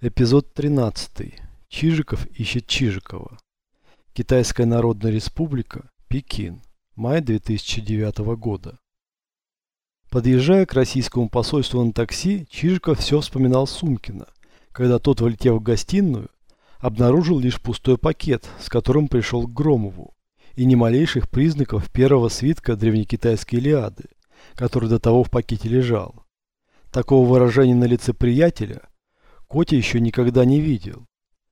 Эпизод 13. Чижиков ищет Чижикова. Китайская Народная Республика, Пекин. Май 2009 года. Подъезжая к российскому посольству на такси, Чижиков все вспоминал Сумкина, когда тот, влетев в гостиную, обнаружил лишь пустой пакет, с которым пришел к Громову, и ни малейших признаков первого свитка древнекитайской Илиады, который до того в пакете лежал. Такого выражения на лице приятеля – Котя еще никогда не видел.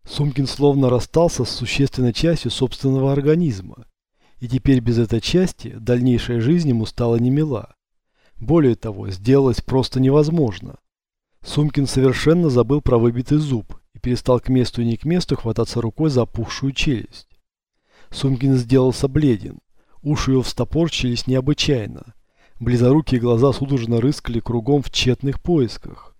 Сумкин словно расстался с существенной частью собственного организма. И теперь без этой части дальнейшая жизнь ему стала немила. Более того, сделалось просто невозможно. Сумкин совершенно забыл про выбитый зуб и перестал к месту и не к месту хвататься рукой за опухшую челюсть. Сумкин сделался бледен. Уши его встопорчились необычайно. Близорукие глаза судорожно рыскали кругом в тщетных поисках.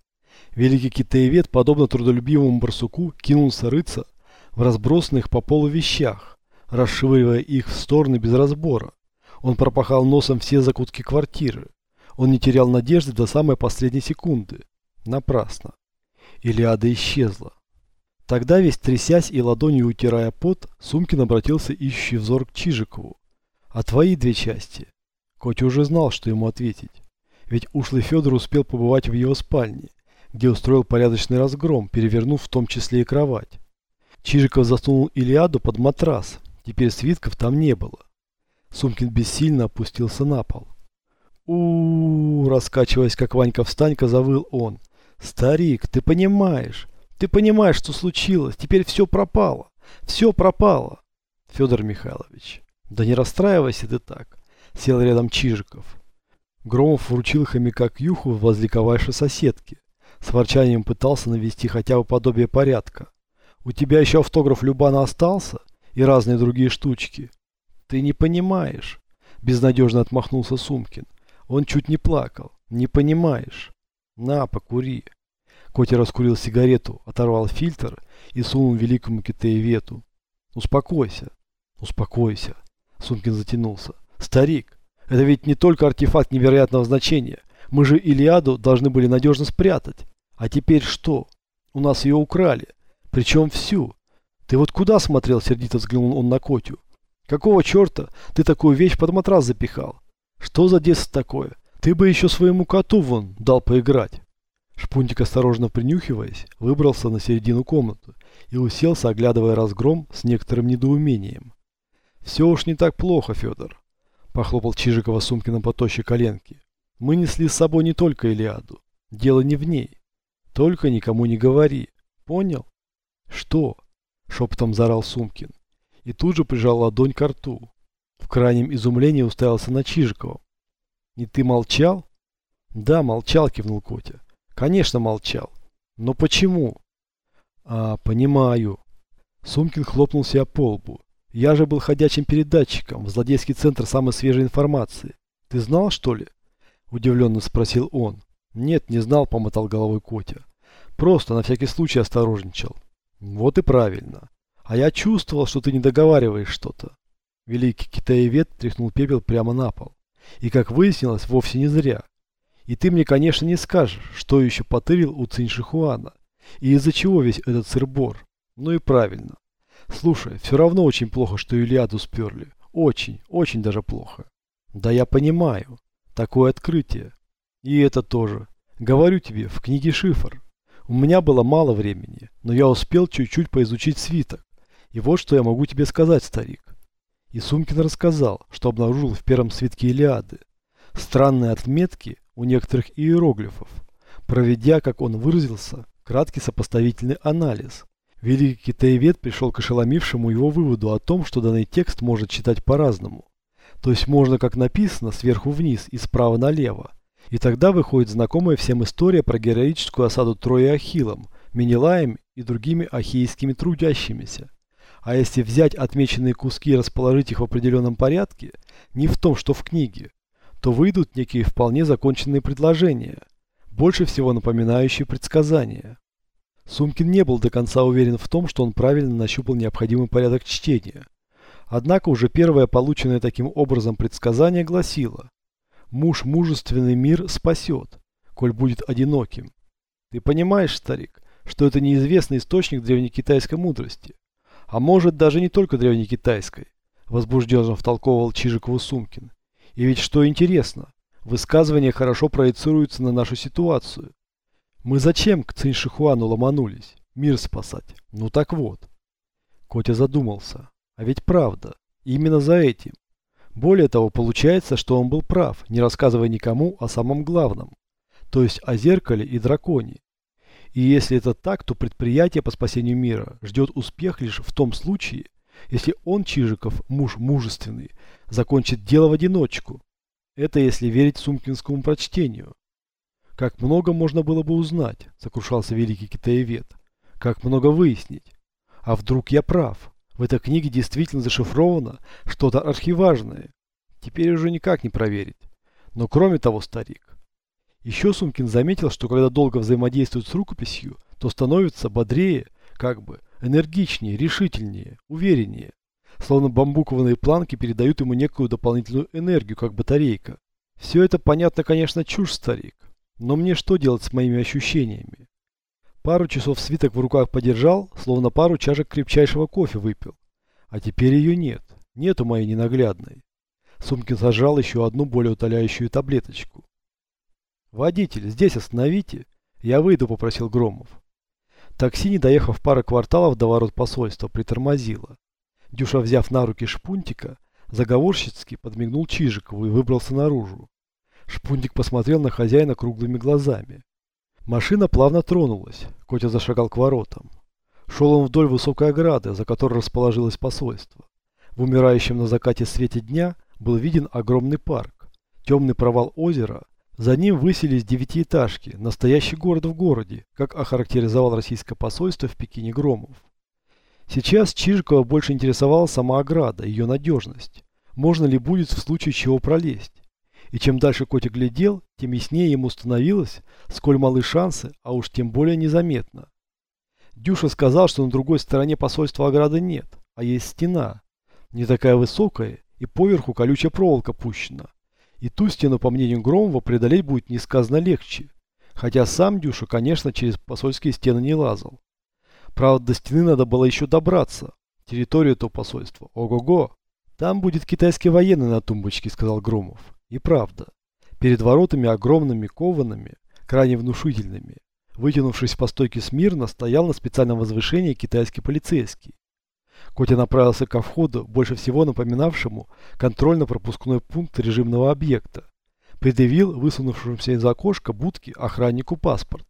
Великий китаевед, подобно трудолюбивому барсуку, кинулся рыться в разбросанных по полу вещах, расшвыривая их в стороны без разбора. Он пропахал носом все закутки квартиры. Он не терял надежды до самой последней секунды. Напрасно. Илиада исчезла. Тогда весь трясясь и ладонью утирая пот, Сумкин обратился ищущий взор к Чижикову. «А твои две части?» Котя уже знал, что ему ответить. Ведь ушлый Федор успел побывать в его спальне где устроил порядочный разгром, перевернув в том числе и кровать. Чижиков засунул Илиаду под матрас, теперь свитков там не было. Сумкин бессильно опустился на пол. у, раскачиваясь, как Ванька-встанька, завыл он. «Старик, ты понимаешь, ты понимаешь, что случилось, теперь все пропало, все пропало!» Федор Михайлович, да не расстраивайся ты так, сел рядом Чижиков. Громов вручил хомяка к юху возле ковайшей соседки. С ворчанием пытался навести хотя бы подобие порядка. У тебя еще автограф Любана остался? И разные другие штучки. Ты не понимаешь. Безнадежно отмахнулся Сумкин. Он чуть не плакал. Не понимаешь. На, покури. Котя раскурил сигарету, оторвал фильтр и сунул великому китаевету. Успокойся. Успокойся. Сумкин затянулся. Старик, это ведь не только артефакт невероятного значения. Мы же Илиаду должны были надежно спрятать. А теперь что? У нас ее украли. Причем всю. Ты вот куда смотрел, сердито взглянул он на Котю. Какого черта ты такую вещь под матрас запихал? Что за детство такое? Ты бы еще своему коту вон дал поиграть. Шпунтик, осторожно принюхиваясь, выбрался на середину комнаты и уселся, оглядывая разгром с некоторым недоумением. «Все уж не так плохо, Федор», – похлопал Чижикова Сумкина по тощей коленке. Мы несли с собой не только Илиаду. Дело не в ней. Только никому не говори. Понял? Что? Шепотом зарал Сумкин. И тут же прижал ладонь к рту. В крайнем изумлении уставился на Чижикова. Не ты молчал? Да, молчал, кивнул Котя. Конечно, молчал. Но почему? А, понимаю. Сумкин хлопнул себя по лбу. Я же был ходячим передатчиком в злодейский центр самой свежей информации. Ты знал, что ли? Удивленно спросил он. Нет, не знал, помотал головой Котя. Просто на всякий случай осторожничал. Вот и правильно. А я чувствовал, что ты не договариваешь что-то. Великий китаевед тряхнул пепел прямо на пол. И, как выяснилось, вовсе не зря. И ты мне, конечно, не скажешь, что еще потырил у Циншихуана. И из-за чего весь этот сырбор. Ну и правильно. Слушай, все равно очень плохо, что Илиаду сперли. Очень, очень даже плохо. Да я понимаю. Такое открытие. И это тоже. Говорю тебе, в книге шифр. У меня было мало времени, но я успел чуть-чуть поизучить свиток. И вот что я могу тебе сказать, старик. И Сумкин рассказал, что обнаружил в первом свитке Илиады. Странные отметки у некоторых иероглифов, проведя, как он выразился, краткий сопоставительный анализ. Великий китаевед пришел к ошеломившему его выводу о том, что данный текст может читать по-разному. То есть можно, как написано, сверху вниз и справа налево. И тогда выходит знакомая всем история про героическую осаду Трои Ахиллом, Менелаем и другими ахейскими трудящимися. А если взять отмеченные куски и расположить их в определенном порядке, не в том, что в книге, то выйдут некие вполне законченные предложения, больше всего напоминающие предсказания. Сумкин не был до конца уверен в том, что он правильно нащупал необходимый порядок чтения – Однако уже первое полученное таким образом предсказание гласило «Муж мужественный мир спасет, коль будет одиноким». Ты понимаешь, старик, что это неизвестный источник древнекитайской мудрости. А может даже не только древнекитайской, возбужденно втолковывал Чижикову Сумкин. И ведь что интересно, высказывания хорошо проецируются на нашу ситуацию. Мы зачем к Циншихуану ломанулись? Мир спасать. Ну так вот. Котя задумался. А ведь правда. Именно за этим. Более того, получается, что он был прав, не рассказывая никому о самом главном. То есть о зеркале и драконе. И если это так, то предприятие по спасению мира ждет успех лишь в том случае, если он, Чижиков, муж мужественный, закончит дело в одиночку. Это если верить Сумкинскому прочтению. Как много можно было бы узнать, сокрушался великий китаевед. Как много выяснить. А вдруг я прав? В этой книге действительно зашифровано что-то архиважное. Теперь уже никак не проверить. Но кроме того, старик. Еще Сумкин заметил, что когда долго взаимодействует с рукописью, то становится бодрее, как бы, энергичнее, решительнее, увереннее. Словно бамбуковые планки передают ему некую дополнительную энергию, как батарейка. Все это понятно, конечно, чушь, старик. Но мне что делать с моими ощущениями? Пару часов свиток в руках подержал, словно пару чашек крепчайшего кофе выпил. А теперь ее нет. Нету моей ненаглядной. Сумкин сожрал еще одну более утоляющую таблеточку. «Водитель, здесь остановите!» «Я выйду», — попросил Громов. Такси, не доехав пары кварталов до ворот посольства, притормозило. Дюша, взяв на руки шпунтика, заговорщицки подмигнул Чижикову и выбрался наружу. Шпунтик посмотрел на хозяина круглыми глазами. Машина плавно тронулась. Котя зашагал к воротам. Шел он вдоль высокой ограды, за которой расположилось посольство. В умирающем на закате свете дня был виден огромный парк. Темный провал озера. За ним высились девятиэтажки, настоящий город в городе, как охарактеризовал российское посольство в Пекине Громов. Сейчас Чижикова больше интересовала сама ограда, ее надежность. Можно ли будет в случае чего пролезть? И чем дальше котик глядел, тем яснее ему становилось, сколь малы шансы, а уж тем более незаметно. Дюша сказал, что на другой стороне посольства ограды нет, а есть стена. Не такая высокая, и поверху колючая проволока пущена. И ту стену, по мнению Громова, преодолеть будет несказанно легче. Хотя сам Дюша, конечно, через посольские стены не лазал. Правда, до стены надо было еще добраться. Территорию этого посольства. Ого-го! Там будет китайский военный на тумбочке, сказал Громов. И правда. Перед воротами огромными коваными, крайне внушительными, вытянувшись по стойке смирно, стоял на специальном возвышении китайский полицейский. Котя направился ко входу, больше всего напоминавшему контрольно-пропускной пункт режимного объекта. Предъявил высунувшемуся из окошка будки охраннику паспорт.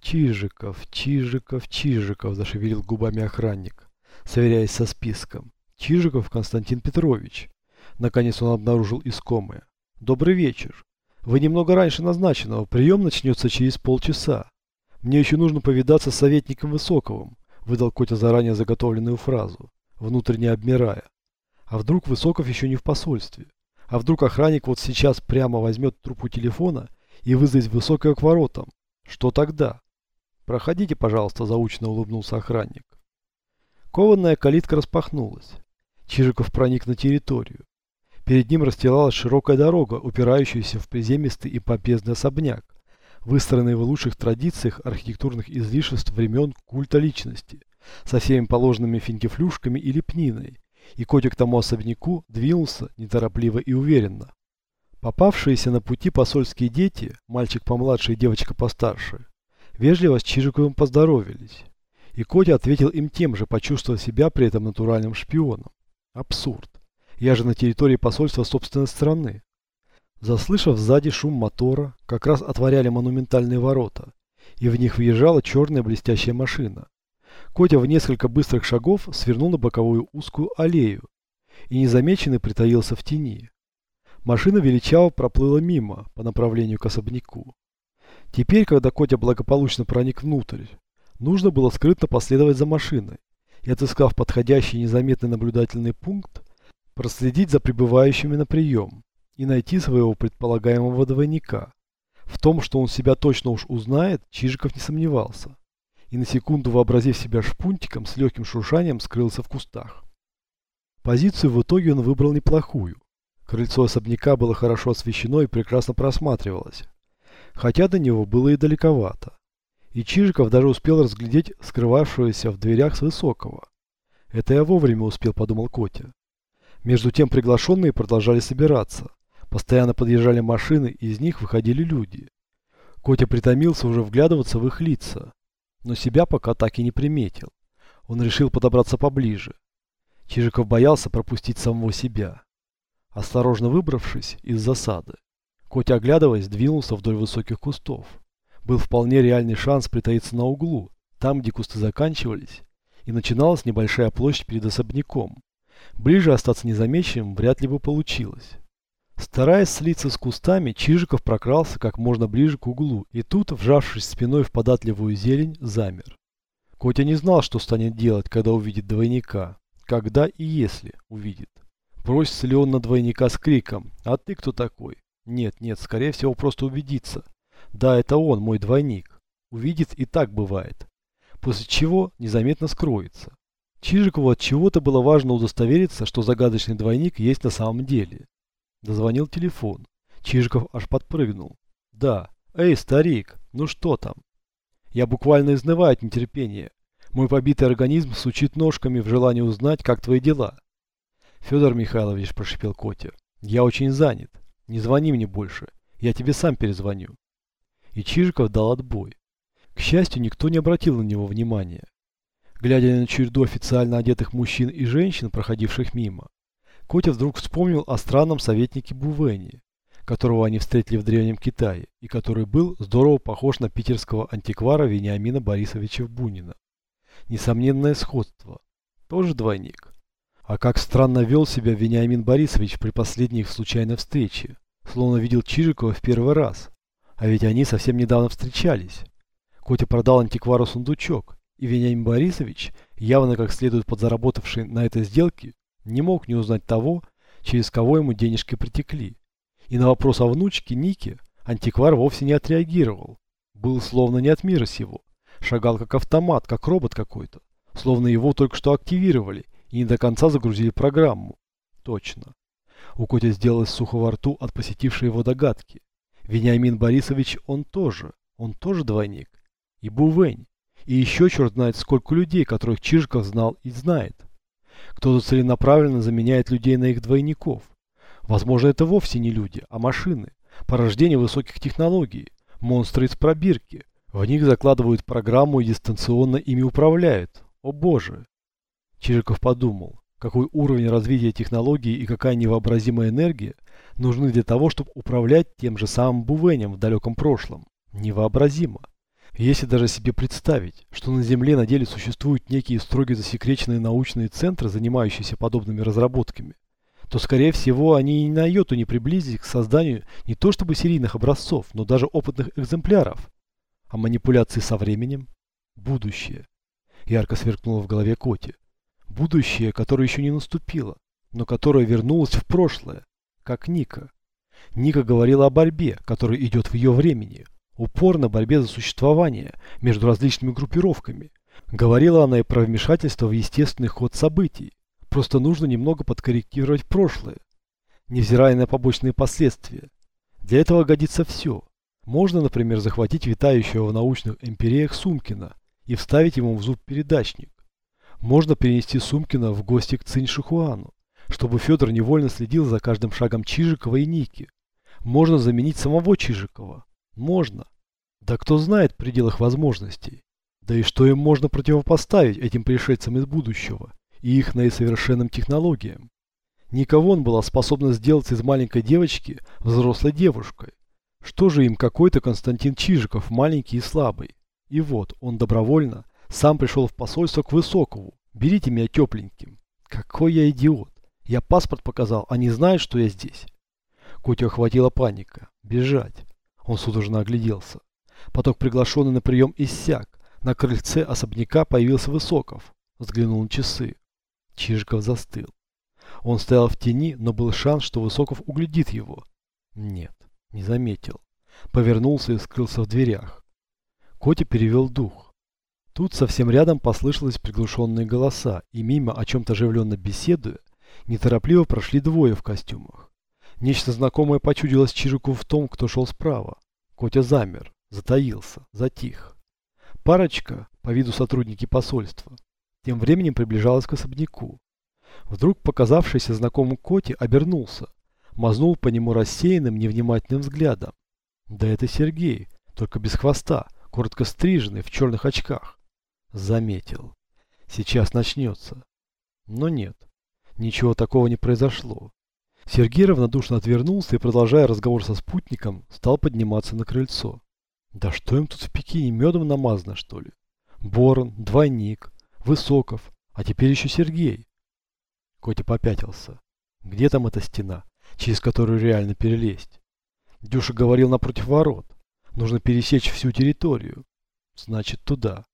«Чижиков, Чижиков, Чижиков», – зашевелил губами охранник, сверяясь со списком. «Чижиков Константин Петрович». Наконец он обнаружил искомое. «Добрый вечер. Вы немного раньше назначенного. Прием начнется через полчаса. Мне еще нужно повидаться с советником Высоковым выдал Котя заранее заготовленную фразу, внутренне обмирая. А вдруг Высоков еще не в посольстве? А вдруг охранник вот сейчас прямо возьмет трубку телефона и вызовет Высокого к воротам? Что тогда? Проходите, пожалуйста, заучно улыбнулся охранник. Кованная калитка распахнулась. Чижиков проник на территорию. Перед ним расстилалась широкая дорога, упирающаяся в приземистый и помпезный особняк, выстроенный в лучших традициях архитектурных излишеств времен культа личности, со всеми положенными финтифлюшками и лепниной, и котик тому особняку двинулся неторопливо и уверенно. Попавшиеся на пути посольские дети, мальчик помладше и девочка постарше, вежливо с Чижиковым поздоровились. И Котя ответил им тем же, почувствовав себя при этом натуральным шпионом. Абсурд. Я же на территории посольства собственной страны. Заслышав сзади шум мотора, как раз отворяли монументальные ворота, и в них въезжала черная блестящая машина. Котя в несколько быстрых шагов свернул на боковую узкую аллею и незамеченный притаился в тени. Машина величаво проплыла мимо по направлению к особняку. Теперь, когда Котя благополучно проник внутрь, нужно было скрытно последовать за машиной и, отыскав подходящий незаметный наблюдательный пункт, проследить за прибывающими на прием и найти своего предполагаемого двойника. В том, что он себя точно уж узнает, Чижиков не сомневался. И на секунду, вообразив себя шпунтиком, с легким шуршанием скрылся в кустах. Позицию в итоге он выбрал неплохую. Крыльцо особняка было хорошо освещено и прекрасно просматривалось. Хотя до него было и далековато. И Чижиков даже успел разглядеть скрывавшегося в дверях с высокого. Это я вовремя успел, подумал Котя. Между тем приглашенные продолжали собираться. Постоянно подъезжали машины, и из них выходили люди. Котя притомился уже вглядываться в их лица, но себя пока так и не приметил. Он решил подобраться поближе. Чижиков боялся пропустить самого себя. Осторожно выбравшись из засады, Котя, оглядываясь, двинулся вдоль высоких кустов. Был вполне реальный шанс притаиться на углу, там, где кусты заканчивались, и начиналась небольшая площадь перед особняком. Ближе остаться незамеченным вряд ли бы получилось. Стараясь слиться с кустами, Чижиков прокрался как можно ближе к углу, и тут, вжавшись спиной в податливую зелень, замер. Котя не знал, что станет делать, когда увидит двойника. Когда и если увидит. Бросится ли он на двойника с криком «А ты кто такой?» Нет, нет, скорее всего просто убедиться. Да, это он, мой двойник. Увидит и так бывает. После чего незаметно скроется. Чижикову от чего-то было важно удостовериться, что загадочный двойник есть на самом деле. Дозвонил телефон. Чижиков аж подпрыгнул. Да. Эй, старик, ну что там? Я буквально изнываю от нетерпения. Мой побитый организм сучит ножками в желании узнать, как твои дела. Федор Михайлович, прошипел Котя, я очень занят. Не звони мне больше. Я тебе сам перезвоню. И Чижиков дал отбой. К счастью, никто не обратил на него внимания. Глядя на череду официально одетых мужчин и женщин, проходивших мимо, Котя вдруг вспомнил о странном советнике Бувене, которого они встретили в Древнем Китае, и который был здорово похож на питерского антиквара Вениамина Борисовича Бунина. Несомненное сходство. Тоже двойник. А как странно вел себя Вениамин Борисович при последней их случайной встрече, словно видел Чижикова в первый раз. А ведь они совсем недавно встречались. Котя продал антиквару сундучок, и Вениамин Борисович, явно как следует подзаработавший на этой сделке, не мог не узнать того, через кого ему денежки притекли. И на вопрос о внучке Нике антиквар вовсе не отреагировал. Был словно не от мира сего. Шагал как автомат, как робот какой-то. Словно его только что активировали и не до конца загрузили программу. Точно. У Коти сделалось сухо во рту от посетившей его догадки. Вениамин Борисович, он тоже. Он тоже двойник. И Бувень. И еще черт знает сколько людей, которых Чижиков знал и знает. Кто-то целенаправленно заменяет людей на их двойников. Возможно, это вовсе не люди, а машины. Порождение высоких технологий. Монстры из пробирки. В них закладывают программу и дистанционно ими управляют. О боже! Чижиков подумал, какой уровень развития технологий и какая невообразимая энергия нужны для того, чтобы управлять тем же самым Бувенем в далеком прошлом. Невообразимо. Если даже себе представить, что на Земле на деле существуют некие строго засекреченные научные центры, занимающиеся подобными разработками, то, скорее всего, они и на йоту не приблизились к созданию не то чтобы серийных образцов, но даже опытных экземпляров. А манипуляции со временем – будущее. Ярко сверкнуло в голове Коти. Будущее, которое еще не наступило, но которое вернулось в прошлое, как Ника. Ника говорила о борьбе, которая идет в ее времени – упорно борьбе за существование между различными группировками. Говорила она и про вмешательство в естественный ход событий. Просто нужно немного подкорректировать прошлое, невзирая на побочные последствия. Для этого годится все. Можно, например, захватить витающего в научных империях Сумкина и вставить ему в зуб передачник. Можно перенести Сумкина в гости к Цинь Шихуану, чтобы Федор невольно следил за каждым шагом Чижикова и Ники. Можно заменить самого Чижикова. Можно. Да кто знает в пределах возможностей. Да и что им можно противопоставить этим пришельцам из будущего и их наисовершенным технологиям? Никого он была способна сделать из маленькой девочки взрослой девушкой. Что же им какой-то Константин Чижиков, маленький и слабый? И вот, он добровольно сам пришел в посольство к Высокову. Берите меня тепленьким. Какой я идиот. Я паспорт показал, они знают, что я здесь. Котю охватила паника. Бежать. Он судорожно огляделся. Поток приглашенный на прием иссяк. На крыльце особняка появился Высоков. Взглянул на часы. Чижиков застыл. Он стоял в тени, но был шанс, что Высоков углядит его. Нет, не заметил. Повернулся и скрылся в дверях. Котя перевел дух. Тут совсем рядом послышались приглушенные голоса, и мимо, о чем-то оживленно беседуя, неторопливо прошли двое в костюмах. Нечто знакомое почудилось Чижику в том, кто шел справа. Котя замер, затаился, затих. Парочка, по виду сотрудники посольства, тем временем приближалась к особняку. Вдруг показавшийся знакомым Коти обернулся, мазнул по нему рассеянным, невнимательным взглядом. Да это Сергей, только без хвоста, коротко стриженный, в черных очках. Заметил. Сейчас начнется. Но нет, ничего такого не произошло. Сергей равнодушно отвернулся и, продолжая разговор со спутником, стал подниматься на крыльцо. Да что им тут в Пекине, медом намазано, что ли? Борон, двойник, Высоков, а теперь еще Сергей. Котя попятился. Где там эта стена, через которую реально перелезть? Дюша говорил напротив ворот. Нужно пересечь всю территорию. Значит, туда.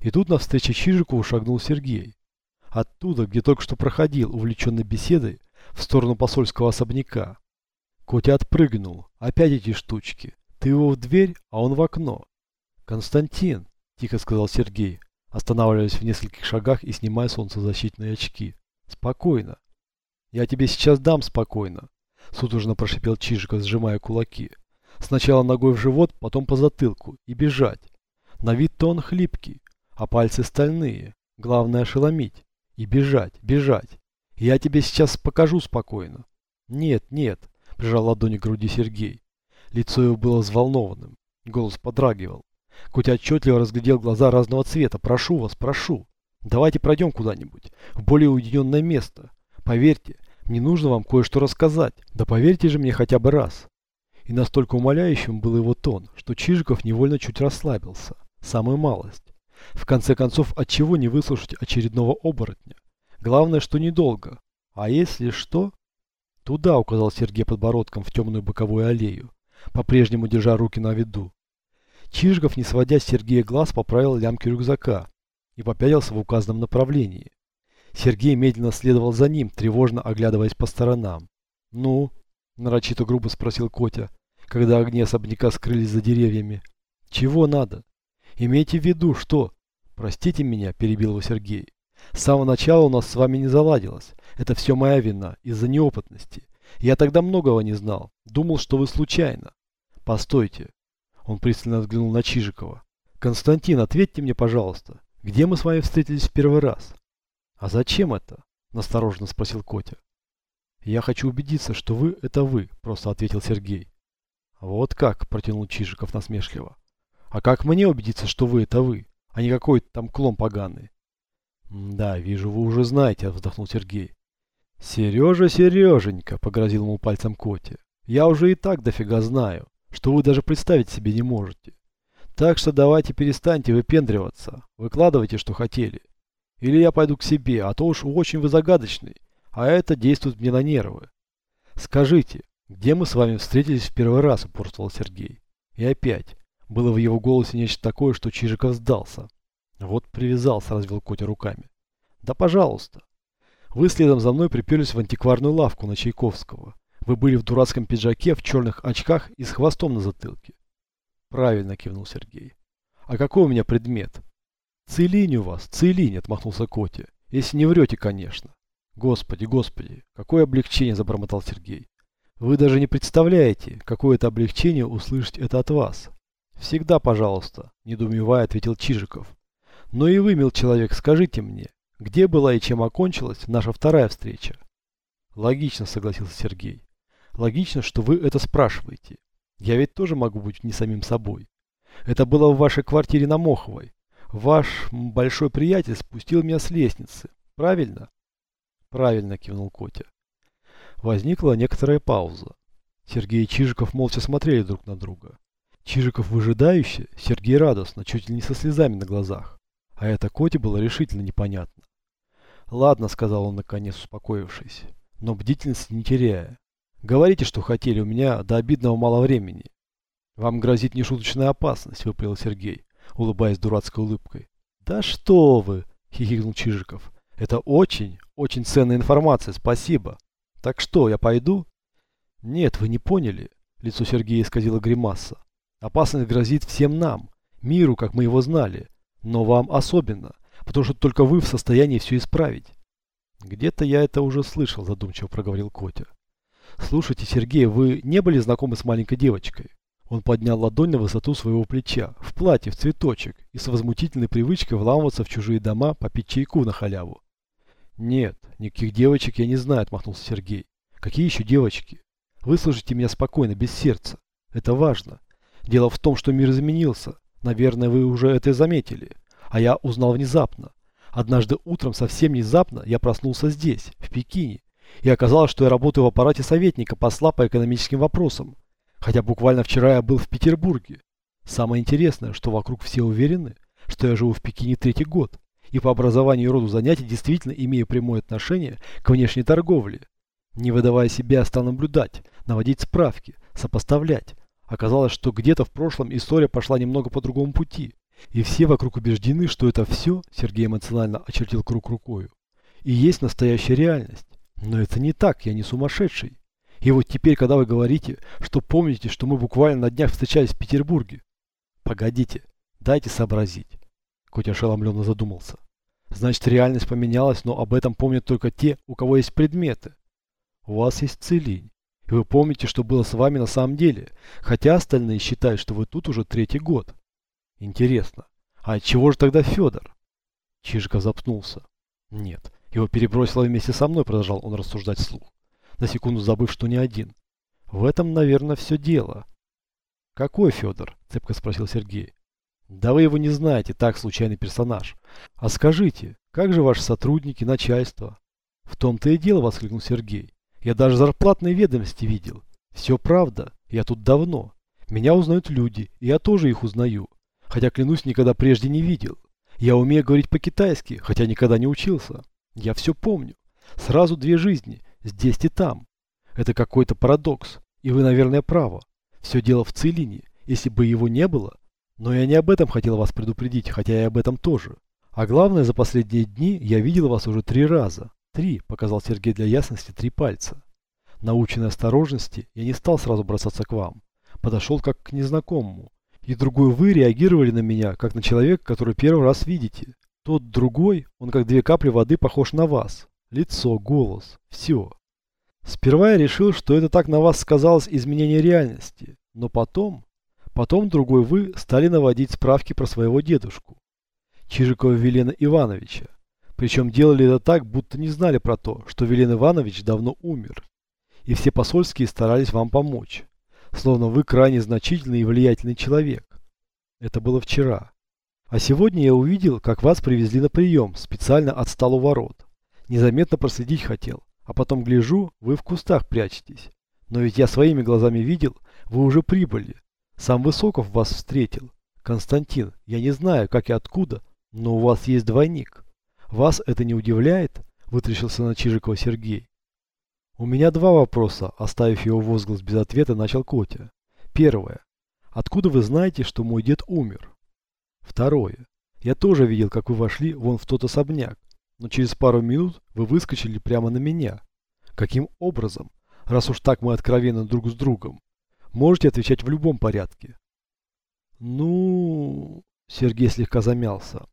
И тут навстречу Чижикову шагнул Сергей. Оттуда, где только что проходил, увлеченный беседой, в сторону посольского особняка. Котя отпрыгнул. Опять эти штучки. Ты его в дверь, а он в окно. Константин, тихо сказал Сергей, останавливаясь в нескольких шагах и снимая солнцезащитные очки. Спокойно. Я тебе сейчас дам спокойно. Судорожно прошипел Чижиков, сжимая кулаки. Сначала ногой в живот, потом по затылку. И бежать. На вид-то он хлипкий, а пальцы стальные. Главное ошеломить. И бежать, бежать. Я тебе сейчас покажу спокойно. Нет, нет, прижал ладони к груди Сергей. Лицо его было взволнованным. Голос подрагивал. Котя отчетливо разглядел глаза разного цвета. «Прошу вас, прошу. Давайте пройдем куда-нибудь. В более уединенное место. Поверьте, мне нужно вам кое-что рассказать. Да поверьте же мне хотя бы раз». И настолько умоляющим был его тон, что Чижиков невольно чуть расслабился. Самую малость. В конце концов, от чего не выслушать очередного оборотня? Главное, что недолго. А если что? Туда, указал Сергей подбородком в темную боковую аллею, по-прежнему держа руки на виду. Чижиков, не сводя с Сергея глаз, поправил лямки рюкзака и попятился в указанном направлении. Сергей медленно следовал за ним, тревожно оглядываясь по сторонам. «Ну?» – нарочито грубо спросил Котя, когда огни особняка скрылись за деревьями. «Чего надо? Имейте в виду, что...» «Простите меня», – перебил его Сергей. С самого начала у нас с вами не заладилось. Это все моя вина, из-за неопытности. Я тогда многого не знал. Думал, что вы случайно. Постойте. Он пристально взглянул на Чижикова. Константин, ответьте мне, пожалуйста, где мы с вами встретились в первый раз? А зачем это? Настороженно спросил Котя. Я хочу убедиться, что вы – это вы, просто ответил Сергей. Вот как, протянул Чижиков насмешливо. А как мне убедиться, что вы – это вы, а не какой-то там клон поганый? «Да, вижу, вы уже знаете», — вздохнул Сергей. «Сережа, Сереженька», — погрозил ему пальцем Коте, — «я уже и так дофига знаю, что вы даже представить себе не можете. Так что давайте перестаньте выпендриваться, выкладывайте, что хотели. Или я пойду к себе, а то уж очень вы загадочный, а это действует мне на нервы. Скажите, где мы с вами встретились в первый раз, упорствовал Сергей. И опять, было в его голосе нечто такое, что Чижиков сдался. Вот привязался, развел Котя руками. Да пожалуйста. Вы следом за мной приперлись в антикварную лавку на Чайковского. Вы были в дурацком пиджаке, в черных очках и с хвостом на затылке. Правильно, кивнул Сергей. А какой у меня предмет? Целинь у вас, целинь, отмахнулся Котя. Если не врете, конечно. Господи, господи, какое облегчение, забормотал Сергей. Вы даже не представляете, какое это облегчение услышать это от вас. Всегда, пожалуйста, недоумевая, ответил Чижиков. Но и вы, мил человек, скажите мне, где была и чем окончилась наша вторая встреча? Логично, согласился Сергей. Логично, что вы это спрашиваете. Я ведь тоже могу быть не самим собой. Это было в вашей квартире на Моховой. Ваш большой приятель спустил меня с лестницы. Правильно? Правильно, кивнул Котя. Возникла некоторая пауза. Сергей и Чижиков молча смотрели друг на друга. Чижиков выжидающе, Сергей радостно, чуть ли не со слезами на глазах. А это Коте было решительно непонятно. «Ладно», — сказал он наконец, успокоившись, но бдительность не теряя. «Говорите, что хотели, у меня до обидного мало времени». «Вам грозит нешуточная опасность», — выпалил Сергей, улыбаясь дурацкой улыбкой. «Да что вы!» — хихикнул Чижиков. «Это очень, очень ценная информация, спасибо. Так что, я пойду?» «Нет, вы не поняли», — лицо Сергея исказило гримаса. «Опасность грозит всем нам, миру, как мы его знали. Но вам особенно, потому что только вы в состоянии все исправить. Где-то я это уже слышал, задумчиво проговорил Котя. Слушайте, Сергей, вы не были знакомы с маленькой девочкой? Он поднял ладонь на высоту своего плеча, в платье, в цветочек, и с возмутительной привычкой вламываться в чужие дома, попить чайку на халяву. «Нет, никаких девочек я не знаю», — отмахнулся Сергей. «Какие еще девочки? Выслушайте меня спокойно, без сердца. Это важно. Дело в том, что мир изменился. Наверное, вы уже это заметили. А я узнал внезапно. Однажды утром, совсем внезапно, я проснулся здесь, в Пекине. И оказалось, что я работаю в аппарате советника посла по экономическим вопросам. Хотя буквально вчера я был в Петербурге. Самое интересное, что вокруг все уверены, что я живу в Пекине третий год, и по образованию и роду занятий действительно имею прямое отношение к внешней торговле. Не выдавая себя, стал наблюдать, наводить справки, сопоставлять. Оказалось, что где-то в прошлом история пошла немного по другому пути. И все вокруг убеждены, что это все, Сергей эмоционально очертил круг рукою, и есть настоящая реальность. Но это не так, я не сумасшедший. И вот теперь, когда вы говорите, что помните, что мы буквально на днях встречались в Петербурге. Погодите, дайте сообразить. Котя ошеломленно задумался. Значит, реальность поменялась, но об этом помнят только те, у кого есть предметы. У вас есть целинь. И вы помните, что было с вами на самом деле, хотя остальные считают, что вы тут уже третий год. Интересно, а чего же тогда Федор? Чижиков запнулся. Нет, его перебросило вместе со мной, продолжал он рассуждать вслух на секунду забыв, что не один. В этом, наверное, все дело. «Какой Федор?» – цепко спросил Сергей. «Да вы его не знаете, так, случайный персонаж. А скажите, как же ваши сотрудники, начальство?» «В том-то и дело», – воскликнул Сергей. «Я даже зарплатные ведомости видел. Все правда, я тут давно. Меня узнают люди, и я тоже их узнаю. Хотя, клянусь, никогда прежде не видел. Я умею говорить по-китайски, хотя никогда не учился. Я все помню. Сразу две жизни, здесь и там. Это какой-то парадокс, и вы, наверное, правы. Все дело в Целине, если бы его не было. Но я не об этом хотел вас предупредить, хотя и об этом тоже. А главное, за последние дни я видел вас уже три раза. Три, показал Сергей для ясности, три пальца. Наученной осторожности, я не стал сразу бросаться к вам. Подошел как к незнакомому. И другой вы реагировали на меня, как на человека, который первый раз видите. Тот другой, он как две капли воды похож на вас. Лицо, голос, все. Сперва я решил, что это так на вас сказалось изменение реальности, но потом, потом другой вы стали наводить справки про своего дедушку, Чижикова Велена Ивановича. Причем делали это так, будто не знали про то, что Велен Иванович давно умер. И все посольские старались вам помочь, словно вы крайне значительный и влиятельный человек. Это было вчера. А сегодня я увидел, как вас привезли на прием, специально от столу ворот. Незаметно проследить хотел. А потом гляжу, вы в кустах прячетесь. Но ведь я своими глазами видел, вы уже прибыли. Сам Высоков вас встретил. Константин, я не знаю, как и откуда, но у вас есть двойник. Вас это не удивляет? Вытрящился на Чижикова Сергей. У меня два вопроса, оставив его возглас без ответа, начал Котя. Первое. Откуда вы знаете, что мой дед умер? Второе. Я тоже видел, как вы вошли вон в тот особняк но через пару минут вы выскочили прямо на меня. Каким образом? Раз уж так мы откровенны друг с другом. Можете отвечать в любом порядке. Ну... Сергей слегка замялся.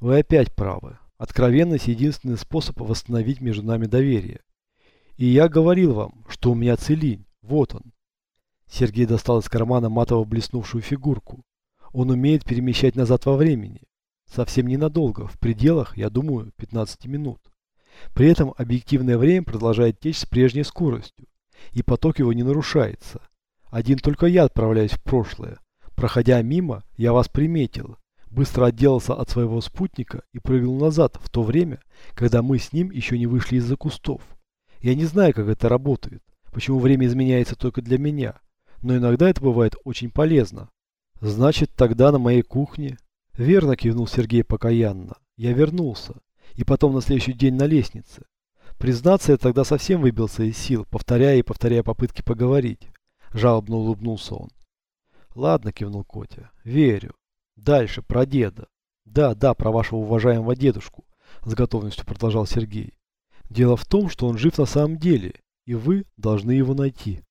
Вы опять правы. Откровенность – единственный способ восстановить между нами доверие. И я говорил вам, что у меня целинь. Вот он. Сергей достал из кармана матово блеснувшую фигурку. Он умеет перемещать назад во времени. Совсем ненадолго, в пределах, я думаю, 15 минут. При этом объективное время продолжает течь с прежней скоростью, и поток его не нарушается. Один только я отправляюсь в прошлое. Проходя мимо, я вас приметил, быстро отделался от своего спутника и прыгнул назад в то время, когда мы с ним еще не вышли из-за кустов. Я не знаю, как это работает, почему время изменяется только для меня, но иногда это бывает очень полезно. Значит, тогда на моей кухне Верно кивнул Сергей покаянно. Я вернулся. И потом на следующий день на лестнице. Признаться, я тогда совсем выбился из сил, повторяя и повторяя попытки поговорить. Жалобно улыбнулся он. Ладно, кивнул Котя. Верю. Дальше, про деда. Да, да, про вашего уважаемого дедушку. С готовностью продолжал Сергей. Дело в том, что он жив на самом деле, и вы должны его найти.